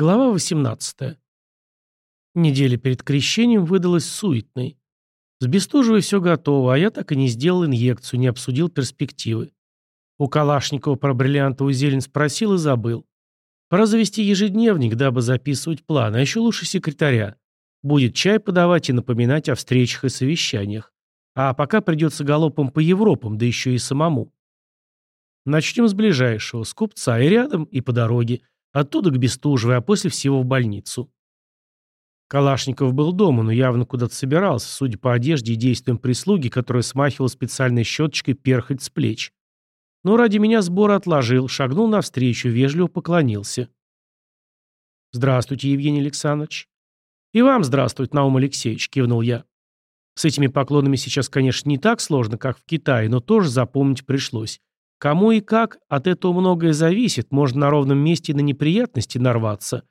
Глава 18. Неделя перед крещением выдалась суетной. С Бестужевой все готово, а я так и не сделал инъекцию, не обсудил перспективы. У Калашникова про бриллиантовую зелень спросил и забыл. Пора завести ежедневник, дабы записывать планы, а еще лучше секретаря. Будет чай подавать и напоминать о встречах и совещаниях. А пока придется галопом по Европам, да еще и самому. Начнем с ближайшего, с купца, и рядом, и по дороге. Оттуда к Бестужевой, а после всего в больницу. Калашников был дома, но явно куда-то собирался, судя по одежде и действиям прислуги, которая смахивала специальной щеточкой перхоть с плеч. Но ради меня сбор отложил, шагнул навстречу, вежливо поклонился. «Здравствуйте, Евгений Александрович». «И вам здравствуйте, Наум Алексеевич», — кивнул я. С этими поклонами сейчас, конечно, не так сложно, как в Китае, но тоже запомнить пришлось. Кому и как, от этого многое зависит, можно на ровном месте на неприятности нарваться.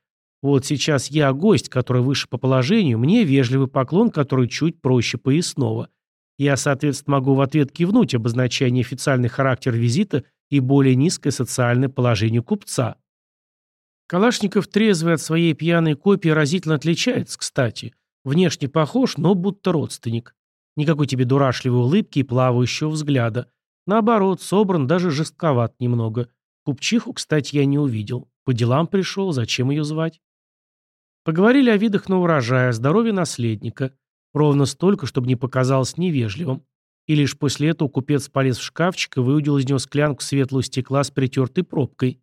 Вот сейчас я гость, который выше по положению, мне вежливый поклон, который чуть проще поясного. Я, соответственно, могу в ответ кивнуть, обозначая неофициальный характер визита и более низкое социальное положение купца. Калашников трезвый от своей пьяной копии разительно отличается, кстати. Внешне похож, но будто родственник. Никакой тебе дурашливой улыбки и плавающего взгляда. Наоборот, собран, даже жестковат немного. Купчиху, кстати, я не увидел. По делам пришел, зачем ее звать? Поговорили о видах на урожай, о здоровье наследника. Ровно столько, чтобы не показалось невежливым. И лишь после этого купец полез в шкафчик и выудил из него склянку светлого стекла с притертой пробкой.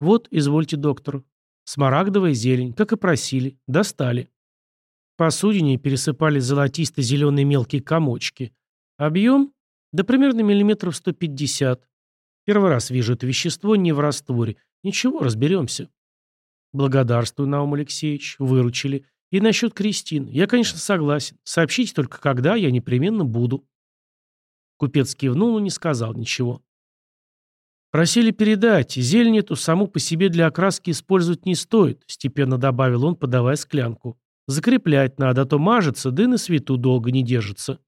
«Вот, извольте, доктор. Смарагдовая зелень, как и просили. Достали». Посудине пересыпали золотисто-зеленые мелкие комочки. Объем да примерно миллиметров 150. Первый раз вижу это вещество не в растворе. Ничего, разберемся. Благодарствую, Наум Алексеевич. Выручили. И насчет Кристин. Я, конечно, согласен. Сообщите только, когда, я непременно буду. Купец кивнул, но не сказал ничего. Просили передать. Зелень эту саму по себе для окраски использовать не стоит, степенно добавил он, подавая склянку. Закреплять надо, а то мажется, да и свету долго не держится.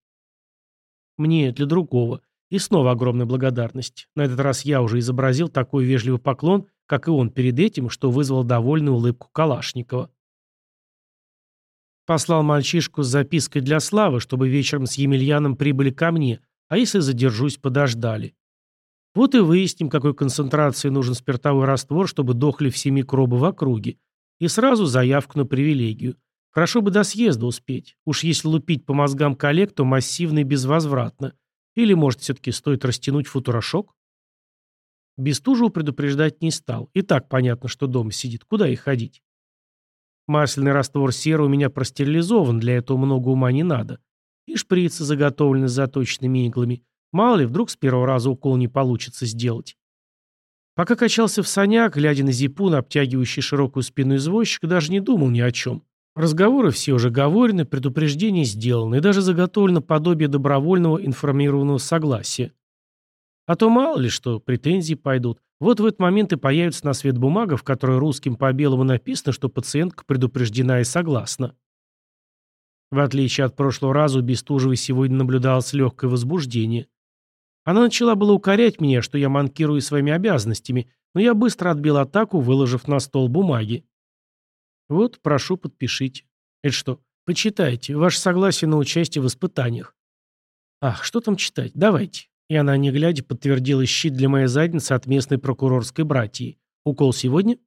Мне для другого. И снова огромная благодарность. На этот раз я уже изобразил такой вежливый поклон, как и он перед этим, что вызвал довольную улыбку Калашникова. Послал мальчишку с запиской для Славы, чтобы вечером с Емельяном прибыли ко мне, а если задержусь, подождали. Вот и выясним, какой концентрации нужен спиртовой раствор, чтобы дохли все микробы в округе. И сразу заявку на привилегию. Хорошо бы до съезда успеть. Уж если лупить по мозгам коллег, то массивно и безвозвратно. Или, может, все-таки стоит растянуть футурошок? Бестужеву предупреждать не стал. И так понятно, что дома сидит. Куда ей ходить? Масляный раствор серы у меня простерилизован, для этого много ума не надо. И шприцы заготовлены с заточенными иглами. Мало ли, вдруг с первого раза укол не получится сделать. Пока качался в санях, глядя на зипун, обтягивающий широкую спину извозчика, даже не думал ни о чем. Разговоры все уже говорены, предупреждения сделаны, и даже заготовлено подобие добровольного информированного согласия. А то мало ли что, претензии пойдут. Вот в этот момент и появится на свет бумага, в которой русским по белому написано, что пациентка предупреждена и согласна. В отличие от прошлого раза, у Бестужевой сегодня наблюдалось легкое возбуждение. Она начала было укорять меня, что я манкирую своими обязанностями, но я быстро отбил атаку, выложив на стол бумаги. Вот, прошу, подпишите. Это что? Почитайте. Ваше согласие на участие в испытаниях. Ах, что там читать? Давайте. И она, не глядя, подтвердила щит для моей задницы от местной прокурорской братьи. Укол сегодня?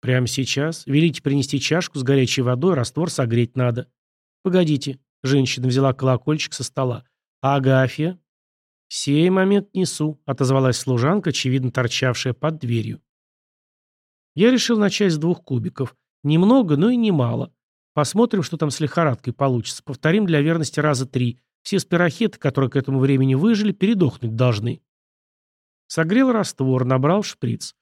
Прямо сейчас. Велите принести чашку с горячей водой, раствор согреть надо. Погодите. Женщина взяла колокольчик со стола. Агафья? «Сей момент несу», — отозвалась служанка, очевидно торчавшая под дверью. Я решил начать с двух кубиков. Немного, но и немало. Посмотрим, что там с лихорадкой получится. Повторим для верности раза три. Все спирохеты, которые к этому времени выжили, передохнуть должны. Согрел раствор, набрал шприц.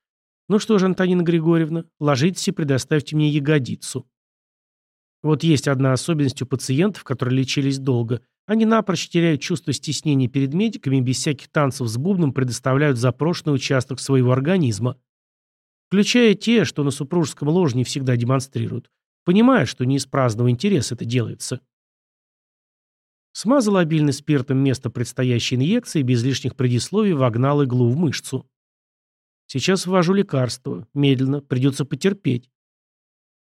Ну что же, Антонина Григорьевна, ложитесь и предоставьте мне ягодицу. Вот есть одна особенность у пациентов, которые лечились долго. Они напрочь теряют чувство стеснения перед медиками и без всяких танцев с бубном предоставляют запрошенный участок своего организма включая те, что на супружеском ложе не всегда демонстрируют, понимая, что не из праздного интереса это делается. Смазал обильный спиртом место предстоящей инъекции без лишних предисловий вогнал иглу в мышцу. Сейчас ввожу лекарство. Медленно, придется потерпеть.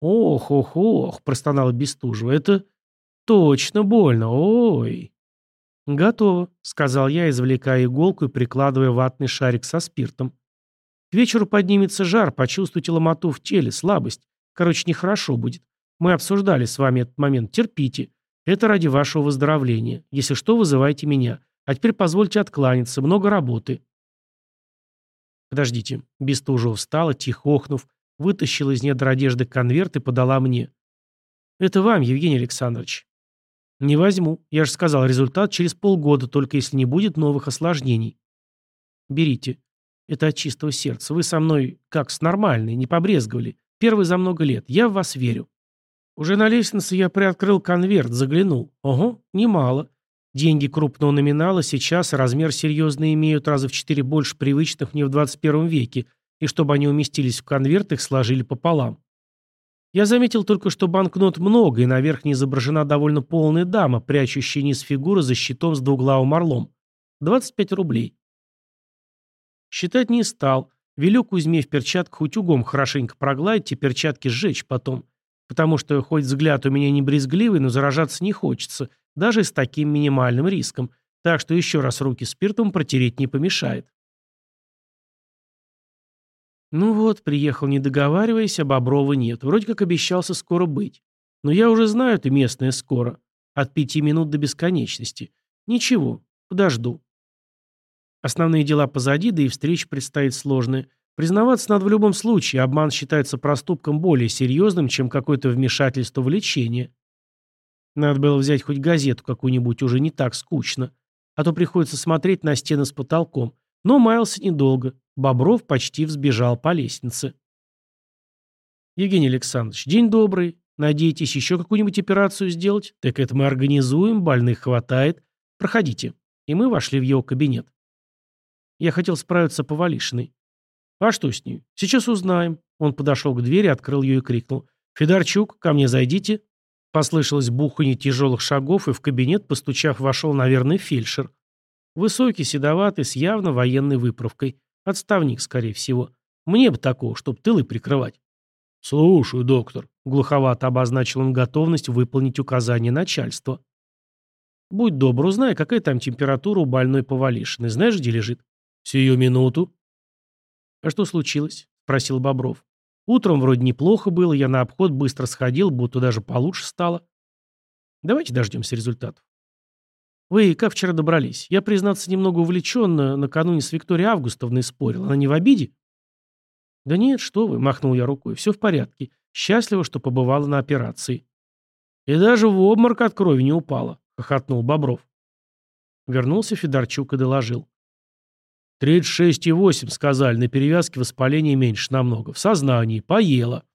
«Ох, ох, ох», — простонала Бестужева, — «это точно больно, ой». «Готово», — сказал я, извлекая иголку и прикладывая ватный шарик со спиртом. «К вечеру поднимется жар, почувствуйте ломоту в теле, слабость. Короче, нехорошо будет. Мы обсуждали с вами этот момент, терпите. Это ради вашего выздоровления. Если что, вызывайте меня. А теперь позвольте откланяться, много работы». «Подождите». Бестужева встала, тихо охнув, вытащила из недр одежды конверт и подала мне. «Это вам, Евгений Александрович». «Не возьму. Я же сказал, результат через полгода, только если не будет новых осложнений». «Берите. Это от чистого сердца. Вы со мной как с нормальной, не побрезговали. Первый за много лет. Я в вас верю». Уже на лестнице я приоткрыл конверт, заглянул. Ого, немало. Деньги крупного номинала сейчас размер серьезно имеют раза в четыре больше привычных мне в 21 веке, и чтобы они уместились в конверт, их сложили пополам. Я заметил только, что банкнот много, и на верхней изображена довольно полная дама, прячущая низ фигуры за щитом с двуглавым орлом. 25 рублей. Считать не стал. Велю Кузьме в перчатках утюгом хорошенько прогладить и перчатки сжечь потом. Потому что хоть взгляд у меня не брезгливый, но заражаться не хочется, даже с таким минимальным риском. Так что еще раз руки спиртом протереть не помешает. Ну вот, приехал не договариваясь, а Боброва нет. Вроде как обещался скоро быть. Но я уже знаю это местное скоро. От пяти минут до бесконечности. Ничего, подожду. Основные дела позади, да и встреча предстоит сложная. Признаваться надо в любом случае, обман считается проступком более серьезным, чем какое-то вмешательство в лечение. Надо было взять хоть газету какую-нибудь, уже не так скучно. А то приходится смотреть на стены с потолком. Но маялся недолго. Бобров почти взбежал по лестнице. «Евгений Александрович, день добрый. Надеетесь еще какую-нибудь операцию сделать? Так это мы организуем, больных хватает. Проходите». И мы вошли в его кабинет. Я хотел справиться по Валишиной. «А что с ней? Сейчас узнаем». Он подошел к двери, открыл ее и крикнул. «Федорчук, ко мне зайдите». Послышалось бухание тяжелых шагов, и в кабинет, постучав, вошел, наверное, фельдшер. Высокий, седоватый, с явно военной выправкой. Отставник, скорее всего. Мне бы такого, чтоб тылы прикрывать. «Слушаю, доктор», — глуховато обозначил он готовность выполнить указания начальства. «Будь добр, узнай, какая там температура у больной повалишины. Знаешь, где лежит?» «Сию минуту». «А что случилось?» — спросил Бобров. «Утром вроде неплохо было, я на обход быстро сходил, будто даже получше стало». «Давайте дождемся результатов». «Вы как вчера добрались? Я, признаться, немного увлеченно накануне с Викторией Августовной спорил. Она не в обиде?» «Да нет, что вы», — махнул я рукой, — «все в порядке. Счастливо, что побывала на операции». «И даже в обморок от крови не упала», — хохотнул Бобров. Вернулся Федорчук и доложил. «Тридцать шесть и восемь, сказали, на перевязке воспаления меньше намного. В сознании. Поела».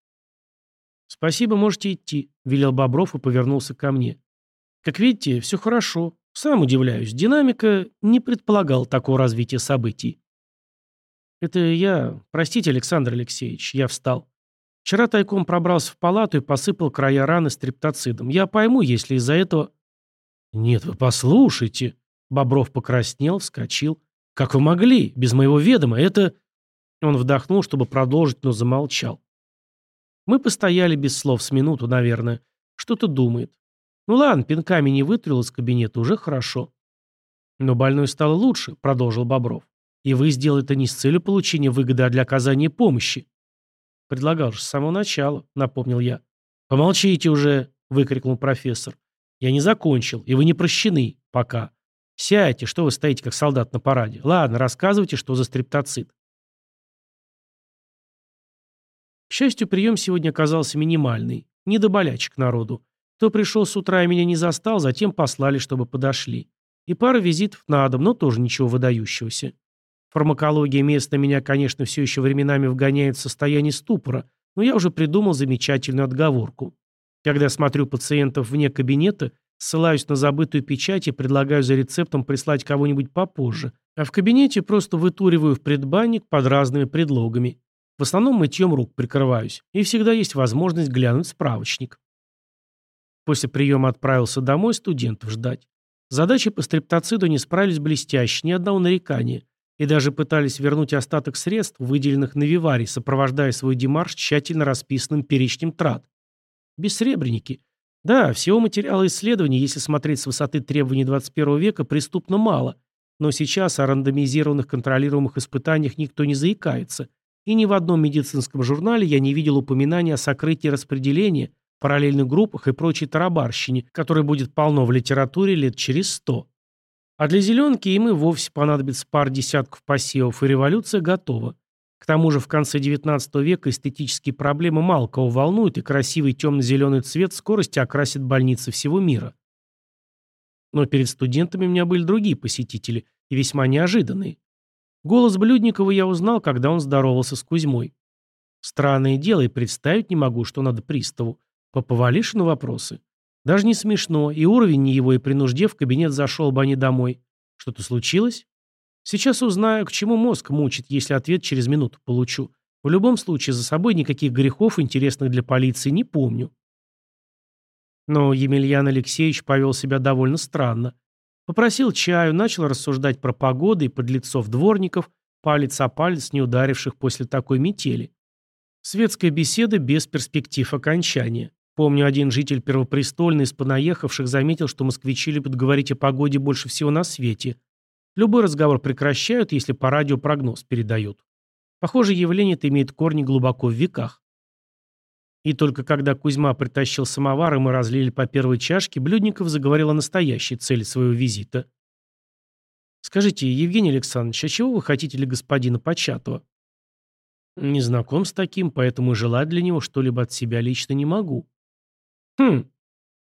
«Спасибо, можете идти», — велел Бобров и повернулся ко мне. «Как видите, все хорошо. Сам удивляюсь, динамика не предполагала такого развития событий. Это я... Простите, Александр Алексеевич, я встал. Вчера тайком пробрался в палату и посыпал края раны стриптоцидом. Я пойму, если из-за этого... Нет, вы послушайте. Бобров покраснел, вскочил. Как вы могли? Без моего ведома. Это... Он вдохнул, чтобы продолжить, но замолчал. Мы постояли без слов с минуту, наверное. Что-то думает. Ну ладно, пинками не вытурил из кабинета, уже хорошо. Но больной стало лучше, продолжил Бобров. И вы сделали это не с целью получения выгоды, а для оказания помощи. Предлагал же с самого начала, напомнил я. Помолчите уже, выкрикнул профессор. Я не закончил, и вы не прощены. Пока. Сядьте, что вы стоите, как солдат на параде. Ладно, рассказывайте, что за стриптоцит. К счастью, прием сегодня оказался минимальный. Не до болячек народу. Кто пришел с утра и меня не застал, затем послали, чтобы подошли. И пара визитов на дом, но тоже ничего выдающегося. Фармакология местная меня, конечно, все еще временами вгоняет в состояние ступора, но я уже придумал замечательную отговорку. Когда смотрю пациентов вне кабинета, ссылаюсь на забытую печать и предлагаю за рецептом прислать кого-нибудь попозже, а в кабинете просто вытуриваю в предбанник под разными предлогами. В основном мытьем рук прикрываюсь, и всегда есть возможность глянуть справочник. После приема отправился домой студентов ждать. Задачи по стриптоциду не справились блестяще, ни одного нарекания. И даже пытались вернуть остаток средств, выделенных на Виваре, сопровождая свой демарш тщательно расписанным перечнем трат. Бессребреники. Да, всего материала исследований, если смотреть с высоты требований 21 века, преступно мало. Но сейчас о рандомизированных контролируемых испытаниях никто не заикается. И ни в одном медицинском журнале я не видел упоминания о сокрытии распределения, параллельных группах и прочей тарабарщине, которой будет полно в литературе лет через сто. А для зеленки им и вовсе понадобится пар десятков посевов, и революция готова. К тому же в конце XIX века эстетические проблемы мало кого волнуют, и красивый темно-зеленый цвет скорости окрасит больницы всего мира. Но перед студентами у меня были другие посетители, и весьма неожиданные. Голос Блюдникова я узнал, когда он здоровался с Кузьмой. Странное дело, и представить не могу, что надо приставу. По Повалишину вопросы. Даже не смешно, и уровень не его, и при нужде в кабинет зашел бы они домой. Что-то случилось? Сейчас узнаю, к чему мозг мучит, если ответ через минуту получу. В любом случае, за собой никаких грехов, интересных для полиции, не помню. Но Емельян Алексеевич повел себя довольно странно. Попросил чаю, начал рассуждать про погоду и подлецов дворников, палец о палец, не ударивших после такой метели. Светская беседа без перспектив окончания. Помню, один житель Первопрестольный из понаехавших заметил, что москвичи любят говорить о погоде больше всего на свете. Любой разговор прекращают, если по радио прогноз передают. Похоже, явление это имеет корни глубоко в веках. И только когда Кузьма притащил самовар, и мы разлили по первой чашке, Блюдников заговорил о настоящей цели своего визита. «Скажите, Евгений Александрович, а чего вы хотите для господина Початова?» «Не знаком с таким, поэтому желать для него что-либо от себя лично не могу». «Хм».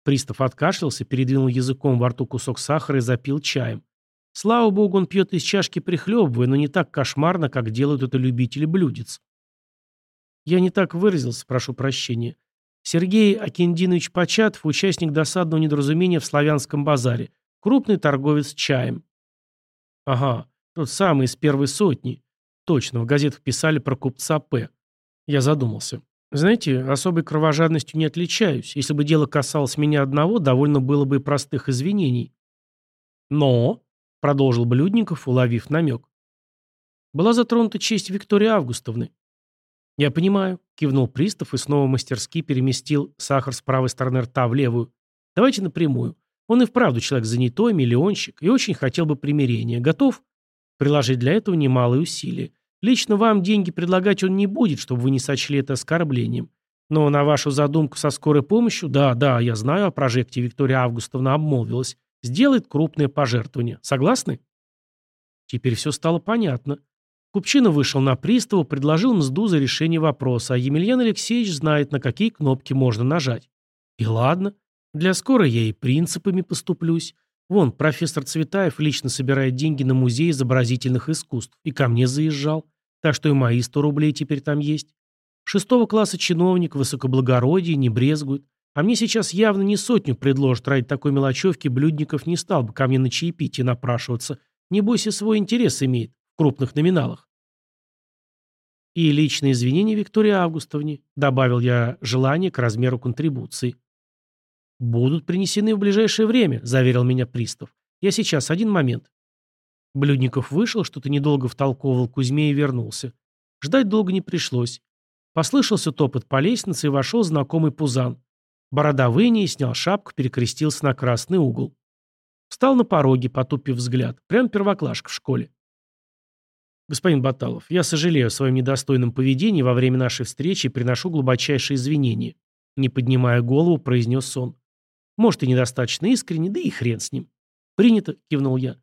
Пристав откашлялся, передвинул языком во рту кусок сахара и запил чаем. Слава богу, он пьет из чашки прихлебывая, но не так кошмарно, как делают это любители блюдец. Я не так выразился, прошу прощения. Сергей Акиндинович Початов, участник досадного недоразумения в Славянском базаре, крупный торговец чаем. Ага, тот самый из первой сотни. Точно, в газетах писали про купца П. Я задумался. Знаете, особой кровожадностью не отличаюсь. Если бы дело касалось меня одного, довольно было бы и простых извинений. Но, продолжил Блюдников, уловив намек, была затронута честь Виктории Августовны. Я понимаю, кивнул пристав и снова мастерски переместил сахар с правой стороны рта в левую. Давайте напрямую. Он и вправду человек занятой, миллионщик, и очень хотел бы примирения. Готов? Приложить для этого немалые усилия. Лично вам деньги предлагать он не будет, чтобы вы не сочли это оскорблением. Но на вашу задумку со скорой помощью, да, да, я знаю о прожекте Виктория Августовна обмолвилась, сделает крупное пожертвование. Согласны? Теперь все стало понятно. Купчина вышел на приставу, предложил мзду за решение вопроса, а Емельян Алексеевич знает, на какие кнопки можно нажать. И ладно, для скорой я и принципами поступлюсь. Вон, профессор Цветаев лично собирает деньги на музей изобразительных искусств. И ко мне заезжал. Так что и мои 100 рублей теперь там есть. Шестого класса чиновник, высокоблагородие, не брезгует. А мне сейчас явно не сотню предложат ради такой мелочевки, Блюдников не стал бы ко мне на чаепитие напрашиваться. Небось и свой интерес имеет в крупных номиналах. И личные извинения Виктории Августовне, добавил я желание к размеру контрибуции. «Будут принесены в ближайшее время», — заверил меня пристав. «Я сейчас, один момент». Блюдников вышел, что-то недолго втолковывал Кузьме и вернулся. Ждать долго не пришлось. Послышался топот по лестнице и вошел знакомый Пузан. Борода выни и снял шапку, перекрестился на красный угол. Встал на пороге, потупив взгляд. Прям первоклашка в школе. «Господин Баталов, я сожалею о своем недостойном поведении во время нашей встречи и приношу глубочайшие извинения», не поднимая голову, произнес он. Может, и недостаточно искренне, да и хрен с ним. Принято, кивнул я.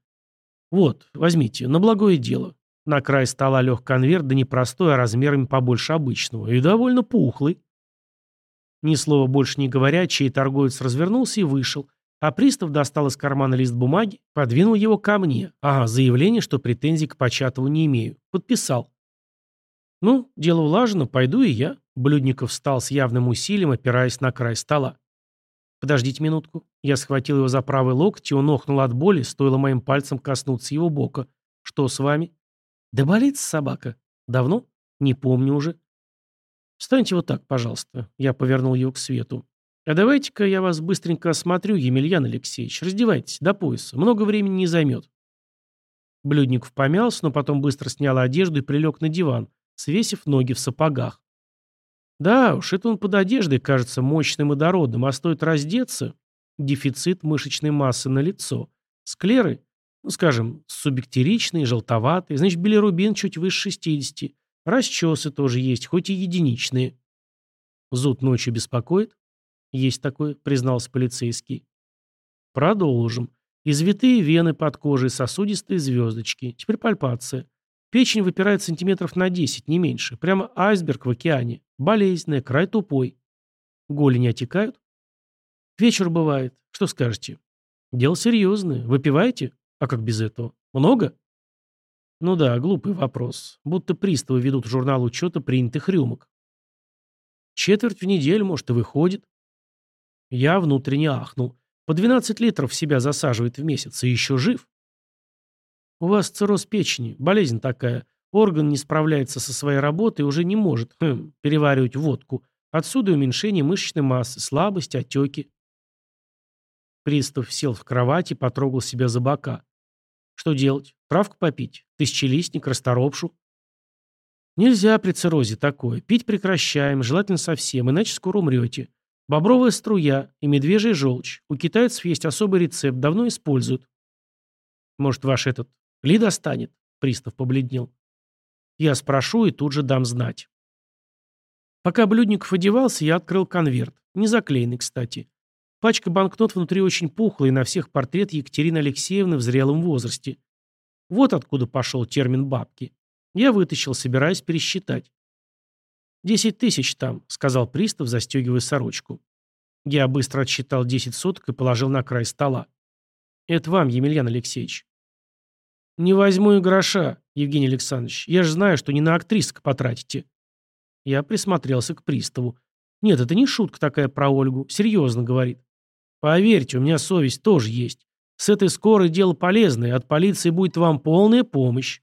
Вот, возьмите, на благое дело. На край стола лег конверт, да не простой, а размерами побольше обычного, и довольно пухлый. Ни слова больше не говоря, чей торговец развернулся и вышел, а пристав достал из кармана лист бумаги, подвинул его ко мне. Ага, заявление, что претензий к Початову не имею. Подписал. Ну, дело улажено, пойду и я. Блюдников встал с явным усилием, опираясь на край стола. «Подождите минутку». Я схватил его за правый локоть, и он охнул от боли, стоило моим пальцем коснуться его бока. «Что с вами?» «Да болит собака. Давно? Не помню уже». «Встаньте вот так, пожалуйста». Я повернул его к свету. «А давайте-ка я вас быстренько осмотрю, Емельян Алексеевич. Раздевайтесь до пояса. Много времени не займет». Блюдников помялся, но потом быстро снял одежду и прилег на диван, свесив ноги в сапогах. Да уж, это он под одеждой кажется мощным и дородным, а стоит раздеться, дефицит мышечной массы на лицо. Склеры, ну, скажем, суббактеричные, желтоватые, значит, билирубин чуть выше 60. Расчесы тоже есть, хоть и единичные. Зуд ночью беспокоит? Есть такой, признался полицейский. Продолжим. Извитые вены под кожей, сосудистые звездочки. Теперь пальпация. Печень выпирает сантиметров на 10, не меньше. Прямо айсберг в океане. Болезненная, край тупой. Голени отекают? Вечер бывает. Что скажете? Дело серьезное. Выпиваете? А как без этого? Много? Ну да, глупый вопрос. Будто приставы ведут журнал учета принятых рюмок. Четверть в неделю, может, и выходит. Я внутренне ахнул. По 12 литров себя засаживает в месяц, и еще жив. У вас цирроз печени, болезнь такая. Орган не справляется со своей работой и уже не может хм, переваривать водку. Отсюда уменьшение мышечной массы, слабость, отеки. Пристав сел в кровати и потрогал себя за бока. Что делать? Травку попить? Тысячелистник, расторопшу? Нельзя при циррозе такое. Пить прекращаем, желательно совсем, иначе скоро умрете. Бобровая струя и медвежья желчь. У китайцев есть особый рецепт, давно используют. Может, ваш этот Ли достанет? Пристав побледнел. Я спрошу и тут же дам знать. Пока Блюдников одевался, я открыл конверт. Не заклеенный, кстати. Пачка банкнот внутри очень пухлая, и на всех портрет Екатерины Алексеевны в зрелом возрасте. Вот откуда пошел термин «бабки». Я вытащил, собираясь пересчитать. «Десять тысяч там», — сказал пристав, застегивая сорочку. Я быстро отсчитал десять соток и положил на край стола. «Это вам, Емельян Алексеевич». «Не возьму и гроша, Евгений Александрович. Я же знаю, что не на актрисок потратите». Я присмотрелся к приставу. «Нет, это не шутка такая про Ольгу. Серьезно, — говорит. Поверьте, у меня совесть тоже есть. С этой скорой дело полезное, от полиции будет вам полная помощь.